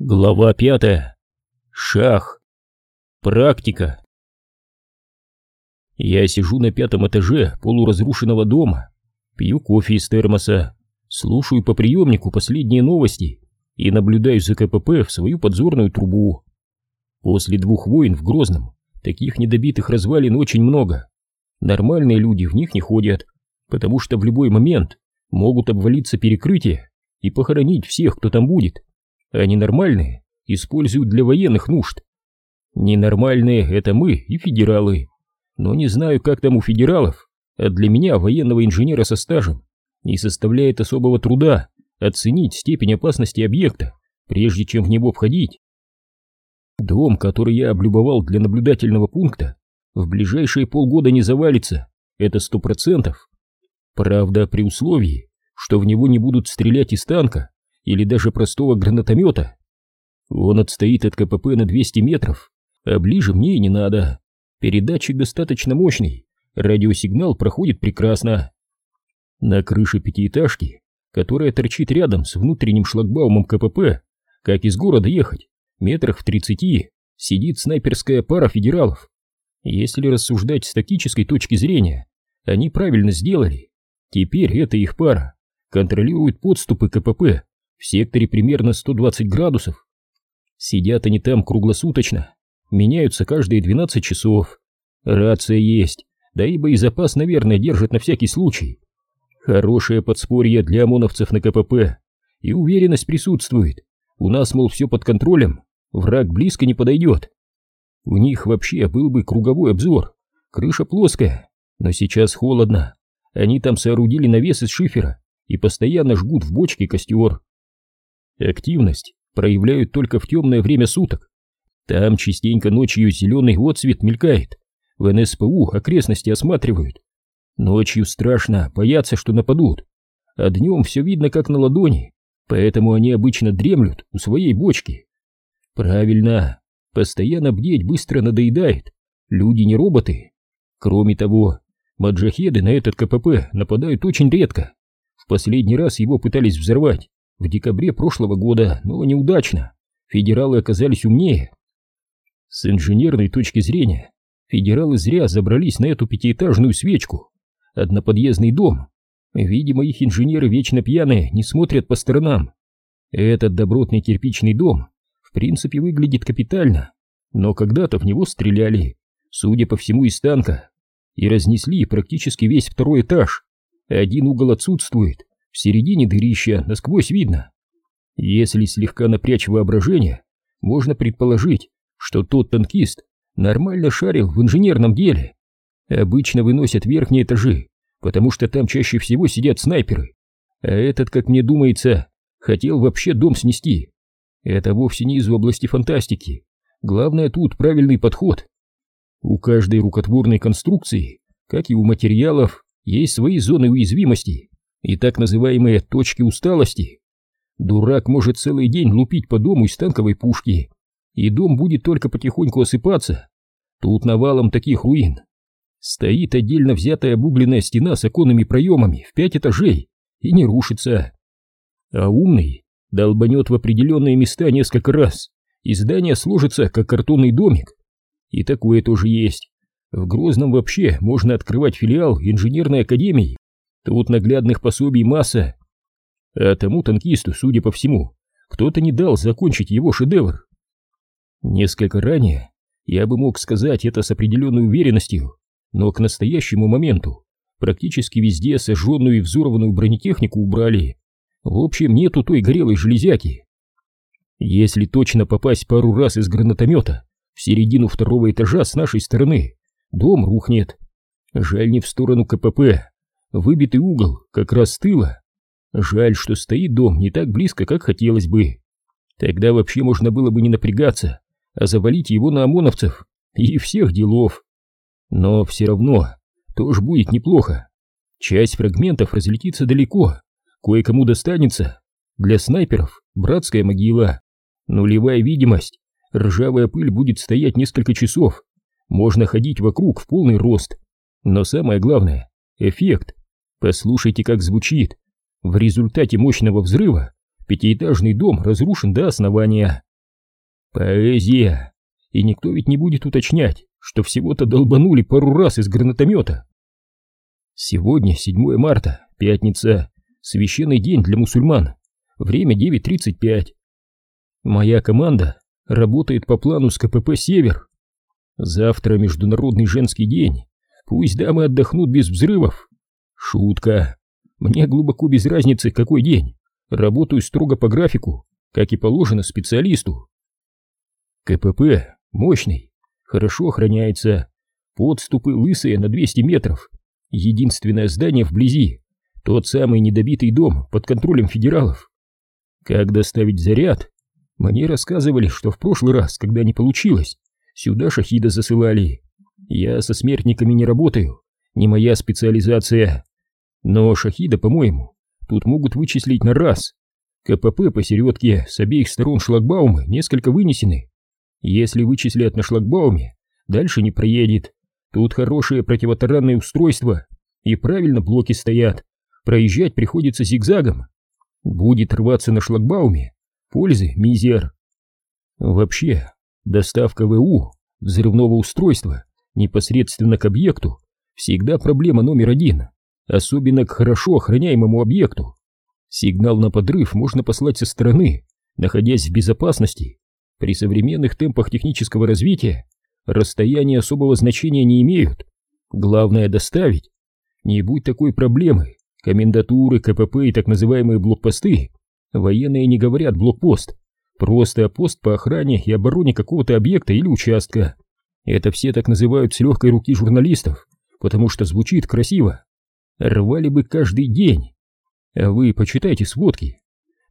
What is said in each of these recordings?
Глава пятая. Шах. Практика. Я сижу на пятом этаже полуразрушенного дома, пью кофе из термоса, слушаю по приемнику последние новости и наблюдаю за КПП в свою подзорную трубу. После двух войн в Грозном таких недобитых развалин очень много. Нормальные люди в них не ходят, потому что в любой момент могут обвалиться перекрытия и похоронить всех, кто там будет а ненормальные используют для военных нужд. Ненормальные — это мы и федералы. Но не знаю, как там у федералов, а для меня, военного инженера со стажем, не составляет особого труда оценить степень опасности объекта, прежде чем в него входить. Дом, который я облюбовал для наблюдательного пункта, в ближайшие полгода не завалится, это сто процентов. Правда, при условии, что в него не будут стрелять из танка или даже простого гранатомета. Он отстоит от КПП на 200 метров, а ближе мне и не надо. Передатчик достаточно мощный, радиосигнал проходит прекрасно. На крыше пятиэтажки, которая торчит рядом с внутренним шлагбаумом КПП, как из города ехать, метрах в 30, сидит снайперская пара федералов. Если рассуждать с тактической точки зрения, они правильно сделали. Теперь эта их пара контролирует подступы КПП в секторе примерно 120 градусов. Сидят они там круглосуточно, меняются каждые 12 часов. Рация есть, да и боезапас, наверное, держат на всякий случай. Хорошее подспорье для ОМОНовцев на КПП. И уверенность присутствует. У нас, мол, все под контролем, враг близко не подойдет. У них вообще был бы круговой обзор. Крыша плоская, но сейчас холодно. Они там соорудили навес из шифера и постоянно жгут в бочке костер. Активность проявляют только в темное время суток. Там частенько ночью зеленый отцвет мелькает. В НСПУ окрестности осматривают. Ночью страшно, боятся, что нападут. А днем все видно как на ладони, поэтому они обычно дремлют у своей бочки. Правильно, постоянно бдеть быстро надоедает. Люди не роботы. Кроме того, маджахеды на этот КПП нападают очень редко. В последний раз его пытались взорвать в декабре прошлого года, но неудачно. Федералы оказались умнее. С инженерной точки зрения, федералы зря забрались на эту пятиэтажную свечку. Одноподъездный дом. Видимо, их инженеры вечно пьяные, не смотрят по сторонам. Этот добротный кирпичный дом в принципе выглядит капитально, но когда-то в него стреляли, судя по всему, из танка, и разнесли практически весь второй этаж. Один угол отсутствует, в середине дырища насквозь видно. Если слегка напрячь воображение, можно предположить, что тот танкист нормально шарил в инженерном деле. Обычно выносят верхние этажи, потому что там чаще всего сидят снайперы. А этот, как мне думается, хотел вообще дом снести. Это вовсе не из области фантастики. Главное тут правильный подход. У каждой рукотворной конструкции, как и у материалов, есть свои зоны уязвимости и так называемые точки усталости. Дурак может целый день лупить по дому из танковой пушки, и дом будет только потихоньку осыпаться. Тут навалом таких руин. Стоит отдельно взятая обугленная стена с оконными проемами в пять этажей и не рушится. А умный долбанет в определенные места несколько раз, и здание сложится, как картонный домик. И такое тоже есть. В Грозном вообще можно открывать филиал инженерной академии Тут наглядных пособий масса. А тому танкисту, судя по всему, кто-то не дал закончить его шедевр. Несколько ранее я бы мог сказать это с определенной уверенностью, но к настоящему моменту практически везде сожженную и взорванную бронетехнику убрали. В общем, нету той горелой железяки. Если точно попасть пару раз из гранатомета в середину второго этажа с нашей стороны, дом рухнет. Жаль не в сторону КПП, Выбитый угол как раз с. Жаль, что стоит дом не так близко, как хотелось бы. Тогда вообще можно было бы не напрягаться, а завалить его на ОМОНовцев и всех делов. Но все равно тоже будет неплохо. Часть фрагментов разлетится далеко, кое-кому достанется. Для снайперов братская могила. Нулевая видимость, ржавая пыль будет стоять несколько часов. Можно ходить вокруг в полный рост. Но самое главное — эффект. Послушайте, как звучит. В результате мощного взрыва пятиэтажный дом разрушен до основания. Поэзия! И никто ведь не будет уточнять, что всего-то долбанули пару раз из гранатомета. Сегодня 7 марта, пятница, священный день для мусульман. Время 9.35. Моя команда работает по плану с КПП «Север». Завтра Международный женский день. Пусть дамы отдохнут без взрывов. Шутка. Мне глубоко без разницы, какой день. Работаю строго по графику, как и положено специалисту. КПП мощный, хорошо охраняется. Подступы лысые на 200 метров. Единственное здание вблизи. Тот самый недобитый дом под контролем федералов. Как доставить заряд? Мне рассказывали, что в прошлый раз, когда не получилось, сюда шахида засылали. Я со смертниками не работаю, не моя специализация. Но шахида, по-моему, тут могут вычислить на раз. КПП посередке с обеих сторон шлагбаумы несколько вынесены. Если вычислят на шлагбауме, дальше не проедет. Тут хорошие противотаранные устройства, и правильно блоки стоят. Проезжать приходится зигзагом. Будет рваться на шлагбауме, пользы мизер. Вообще, доставка ВУ, взрывного устройства, непосредственно к объекту, всегда проблема номер один, особенно к хорошо охраняемому объекту. Сигнал на подрыв можно послать со стороны, находясь в безопасности. При современных темпах технического развития расстояния особого значения не имеют. Главное доставить. Не будь такой проблемы, комендатуры, КПП и так называемые блокпосты, военные не говорят блокпост, просто пост по охране и обороне какого-то объекта или участка. Это все так называют с легкой руки журналистов, потому что звучит красиво. Рвали бы каждый день. А вы почитайте сводки.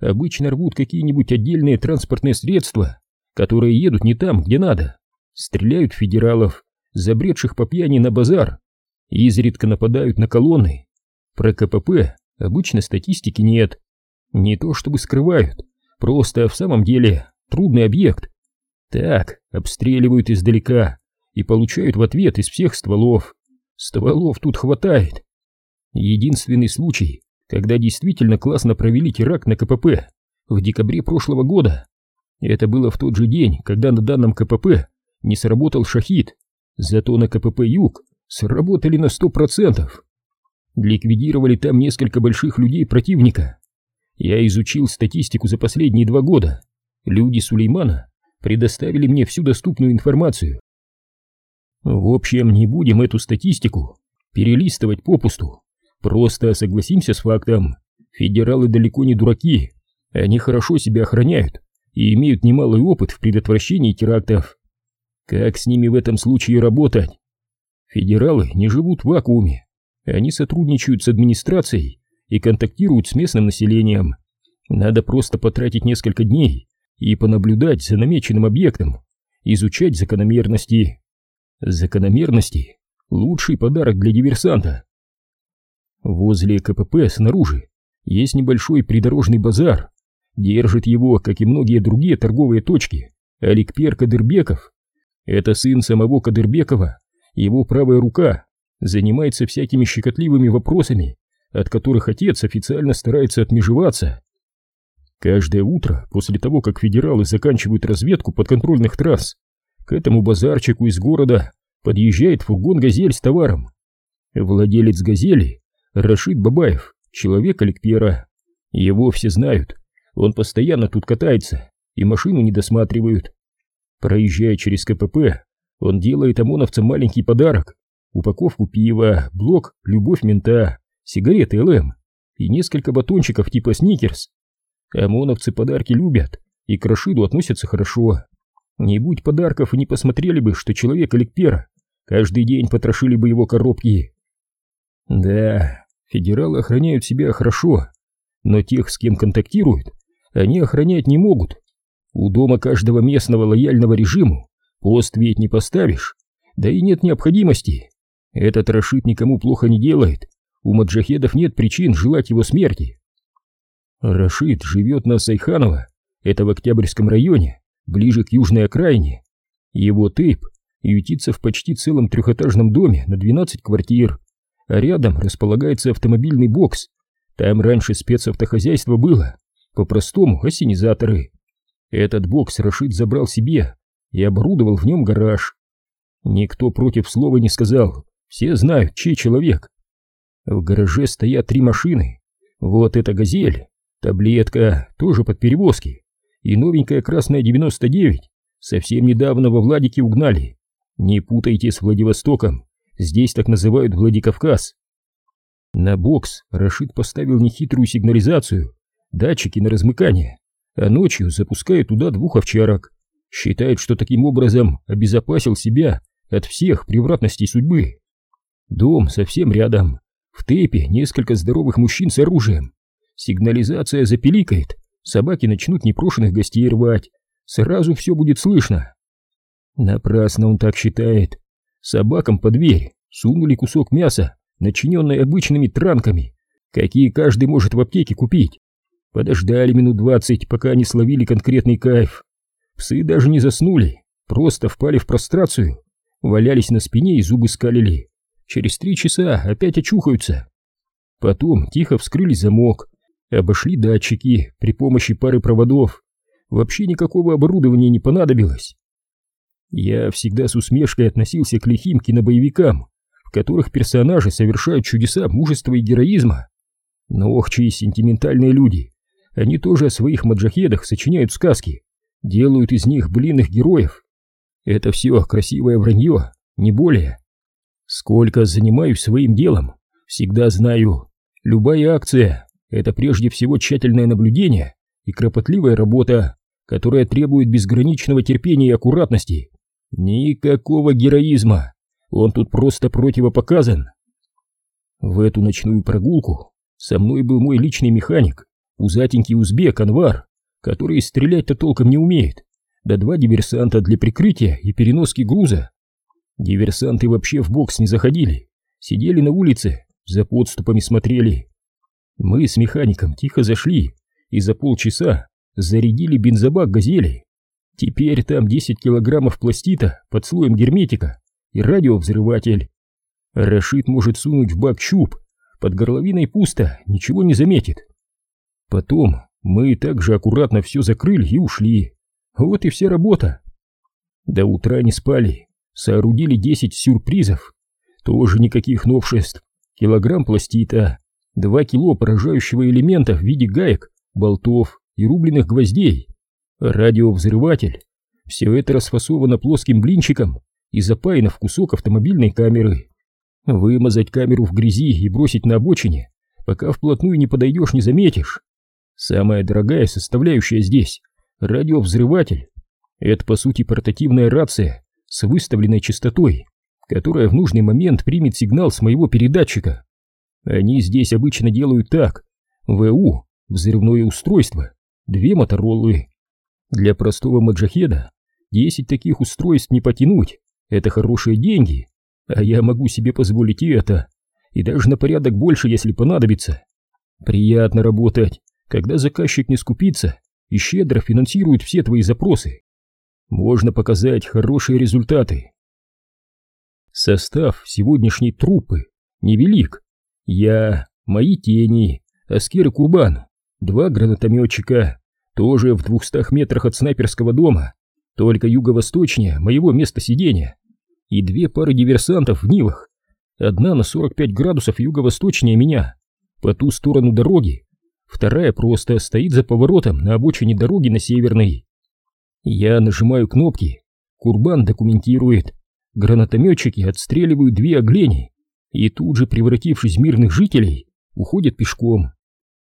Обычно рвут какие-нибудь отдельные транспортные средства, которые едут не там, где надо. Стреляют федералов, забредших по пьяни на базар, изредка нападают на колонны. Про КПП обычно статистики нет. Не то чтобы скрывают, просто в самом деле трудный объект. Так, обстреливают издалека и получают в ответ из всех стволов. Стволов тут хватает. Единственный случай, когда действительно классно провели теракт на КПП в декабре прошлого года. Это было в тот же день, когда на данном КПП не сработал шахид, зато на КПП «Юг» сработали на сто процентов. Ликвидировали там несколько больших людей противника. Я изучил статистику за последние два года. Люди Сулеймана предоставили мне всю доступную информацию. В общем, не будем эту статистику перелистывать попусту. Просто согласимся с фактом. Федералы далеко не дураки. Они хорошо себя охраняют и имеют немалый опыт в предотвращении терактов. Как с ними в этом случае работать? Федералы не живут в вакууме. Они сотрудничают с администрацией и контактируют с местным населением. Надо просто потратить несколько дней и понаблюдать за намеченным объектом, изучать закономерности. Закономерности — лучший подарок для диверсанта. Возле КПП снаружи есть небольшой придорожный базар. Держит его, как и многие другие торговые точки, Аликпер Кадырбеков. Это сын самого Кадырбекова, его правая рука, занимается всякими щекотливыми вопросами, от которых отец официально старается отмежеваться. Каждое утро, после того, как федералы заканчивают разведку подконтрольных трасс, к этому базарчику из города подъезжает фургон «Газель» с товаром. Владелец «Газели» Рашид Бабаев, человек Аликпера. Его все знают, он постоянно тут катается, и машину не досматривают. Проезжая через КПП, он делает ОМОНовцам маленький подарок, упаковку пива, блок «Любовь мента», сигареты ЛМ и несколько батончиков типа «Сникерс». ОМОНовцы подарки любят и к Рашиду относятся хорошо. Не будь подарков и не посмотрели бы, что человек Аликпера каждый день потрошили бы его коробки. Да, федералы охраняют себя хорошо, но тех, с кем контактируют, они охранять не могут. У дома каждого местного лояльного режиму пост ведь не поставишь, да и нет необходимости. Этот Рашид никому плохо не делает, у маджахедов нет причин желать его смерти. Рашид живет на Сайханово, это в Октябрьском районе, ближе к южной окраине. Его тейп ютится в почти целом трехэтажном доме на 12 квартир, рядом располагается автомобильный бокс. Там раньше спецавтохозяйство было, по-простому осенизаторы. Этот бокс Рашид забрал себе и оборудовал в нем гараж. Никто против слова не сказал, все знают, чей человек. В гараже стоят три машины. Вот эта «Газель», таблетка, тоже под перевозки, и новенькая красная 99, совсем недавно во Владике угнали. Не путайте с Владивостоком, здесь так называют Владикавказ. На бокс Рашид поставил нехитрую сигнализацию, датчики на размыкание, а ночью запускает туда двух овчарок. Считает, что таким образом обезопасил себя от всех превратностей судьбы. Дом совсем рядом. В тепе несколько здоровых мужчин с оружием. Сигнализация запеликает, собаки начнут непрошенных гостей рвать. Сразу все будет слышно. Напрасно он так считает. Собакам под дверь сунули кусок мяса, начиненный обычными транками, какие каждый может в аптеке купить. Подождали минут двадцать, пока они словили конкретный кайф. Псы даже не заснули, просто впали в прострацию, валялись на спине и зубы скалили. Через три часа опять очухаются. Потом тихо вскрыли замок, обошли датчики при помощи пары проводов. Вообще никакого оборудования не понадобилось. Я всегда с усмешкой относился к лихим кинобоевикам, в которых персонажи совершают чудеса мужества и героизма. Но ох, чьи сентиментальные люди. Они тоже о своих маджахедах сочиняют сказки, делают из них блинных героев. Это все красивое вранье, не более. Сколько занимаюсь своим делом, всегда знаю, любая акция — это прежде всего тщательное наблюдение и кропотливая работа, которая требует безграничного терпения и аккуратности. Никакого героизма, он тут просто противопоказан. В эту ночную прогулку со мной был мой личный механик, узатенький узбек Анвар, который стрелять-то толком не умеет, да два диверсанта для прикрытия и переноски груза. Диверсанты вообще в бокс не заходили, сидели на улице, за подступами смотрели. Мы с механиком тихо зашли и за полчаса зарядили бензобак «Газели». Теперь там 10 килограммов пластита под слоем герметика и радиовзрыватель. Рашид может сунуть в бак щуп, под горловиной пусто, ничего не заметит. Потом мы также аккуратно все закрыли и ушли. Вот и вся работа. До утра не спали, соорудили 10 сюрпризов. Тоже никаких новшеств. Килограмм пластита, 2 кило поражающего элемента в виде гаек, болтов и рубленых гвоздей, радиовзрыватель. Все это расфасовано плоским блинчиком и запаяно в кусок автомобильной камеры. Вымазать камеру в грязи и бросить на обочине, пока вплотную не подойдешь, не заметишь. Самая дорогая составляющая здесь — радиовзрыватель. Это, по сути, портативная рация, с выставленной частотой, которая в нужный момент примет сигнал с моего передатчика. Они здесь обычно делают так. ВУ — взрывное устройство, две мотороллы. Для простого маджахеда 10 таких устройств не потянуть, это хорошие деньги, а я могу себе позволить и это, и даже на порядок больше, если понадобится. Приятно работать, когда заказчик не скупится и щедро финансирует все твои запросы можно показать хорошие результаты. Состав сегодняшней труппы невелик. Я, мои тени, Аскер и Курбан, два гранатометчика, тоже в двухстах метрах от снайперского дома, только юго-восточнее моего места сидения, и две пары диверсантов в Нивах, одна на 45 градусов юго-восточнее меня, по ту сторону дороги, вторая просто стоит за поворотом на обочине дороги на Северной. Я нажимаю кнопки, Курбан документирует, гранатометчики отстреливают две оглени и тут же, превратившись в мирных жителей, уходят пешком.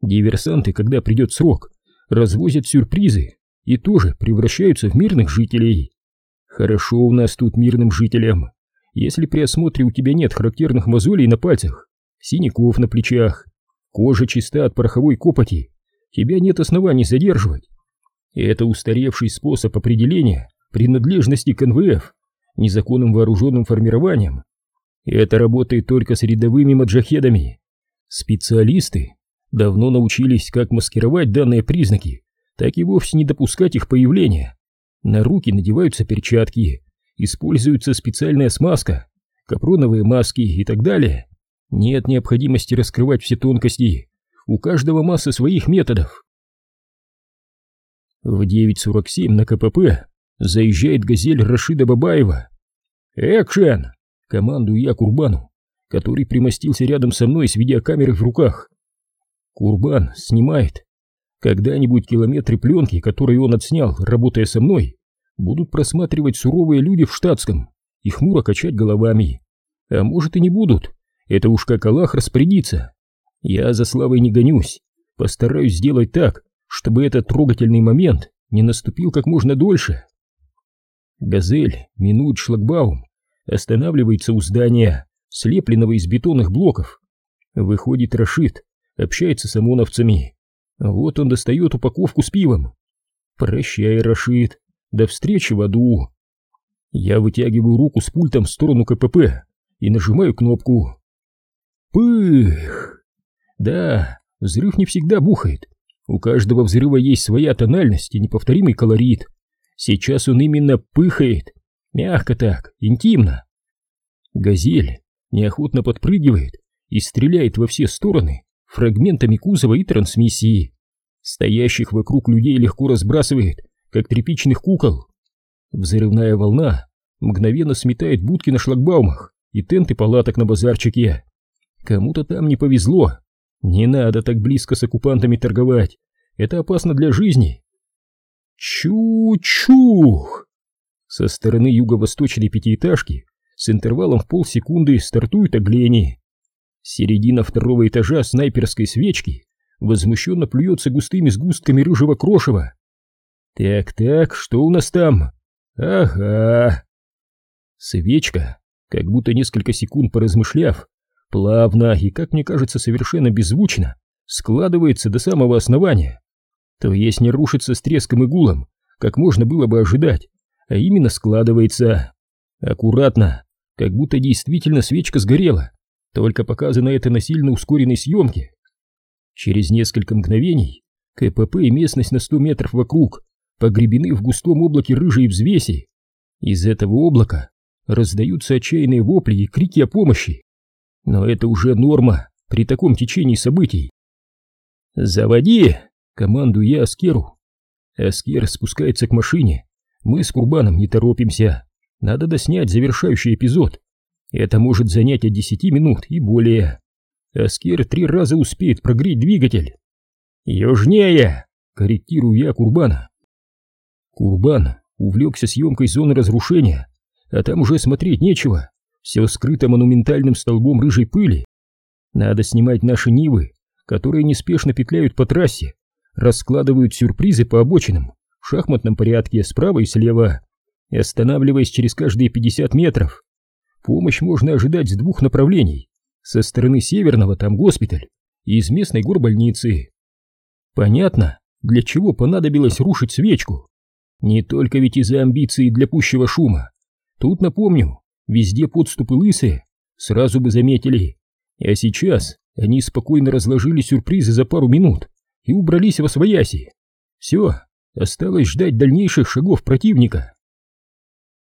Диверсанты, когда придет срок, развозят сюрпризы и тоже превращаются в мирных жителей. Хорошо у нас тут мирным жителям, если при осмотре у тебя нет характерных мозолей на пальцах, синяков на плечах, кожа чиста от пороховой копоти, тебя нет оснований задерживать. Это устаревший способ определения принадлежности к НВФ незаконным вооруженным формированием. Это работает только с рядовыми маджахедами. Специалисты давно научились как маскировать данные признаки, так и вовсе не допускать их появления. На руки надеваются перчатки, используется специальная смазка, капроновые маски и так далее. Нет необходимости раскрывать все тонкости. У каждого масса своих методов. В 9.47 на КПП заезжает газель Рашида Бабаева. «Экшен!» — командую я Курбану, который примостился рядом со мной с видеокамерой в руках. Курбан снимает. Когда-нибудь километры пленки, которые он отснял, работая со мной, будут просматривать суровые люди в штатском и хмуро качать головами. А может и не будут, это уж как Аллах распорядится. Я за славой не гонюсь, постараюсь сделать так, чтобы этот трогательный момент не наступил как можно дольше. Газель минует шлагбаум, останавливается у здания, слепленного из бетонных блоков. Выходит Рашид, общается с ОМОНовцами. Вот он достает упаковку с пивом. Прощай, Рашид, до встречи в аду. Я вытягиваю руку с пультом в сторону КПП и нажимаю кнопку. Пых! Да, взрыв не всегда бухает. У каждого взрыва есть своя тональность и неповторимый колорит. Сейчас он именно пыхает. Мягко так, интимно. Газель неохотно подпрыгивает и стреляет во все стороны фрагментами кузова и трансмиссии. Стоящих вокруг людей легко разбрасывает, как тряпичных кукол. Взрывная волна мгновенно сметает будки на шлагбаумах и тенты палаток на базарчике. Кому-то там не повезло, не надо так близко с оккупантами торговать. Это опасно для жизни. Чу-чух! Со стороны юго-восточной пятиэтажки с интервалом в полсекунды стартуют оглени. Середина второго этажа снайперской свечки возмущенно плюется густыми сгустками рыжего крошева. Так-так, что у нас там? Ага. Свечка, как будто несколько секунд поразмышляв, плавно и, как мне кажется, совершенно беззвучно, складывается до самого основания. То есть не рушится с треском и гулом, как можно было бы ожидать, а именно складывается. Аккуратно, как будто действительно свечка сгорела, только показано это на сильно ускоренной съемке. Через несколько мгновений КПП и местность на 100 метров вокруг погребены в густом облаке рыжей взвеси. Из этого облака раздаются отчаянные вопли и крики о помощи. Но это уже норма при таком течении событий. «Заводи!» — командую я Аскеру. Аскер спускается к машине. Мы с Курбаном не торопимся. Надо доснять завершающий эпизод. Это может занять от десяти минут и более. Аскер три раза успеет прогреть двигатель. «Южнее!» — корректирую я Курбана. Курбан увлекся съемкой зоны разрушения, а там уже смотреть нечего. Все скрыто монументальным столбом рыжей пыли. Надо снимать наши Нивы, которые неспешно петляют по трассе, раскладывают сюрпризы по обочинам в шахматном порядке справа и слева, останавливаясь через каждые 50 метров. Помощь можно ожидать с двух направлений. Со стороны северного там госпиталь, и из местной горбольницы. Понятно, для чего понадобилось рушить свечку. Не только ведь из-за амбиций для пущего шума. Тут, напомню, Везде подступы лысые, сразу бы заметили. А сейчас они спокойно разложили сюрпризы за пару минут и убрались во свояси. Все, осталось ждать дальнейших шагов противника.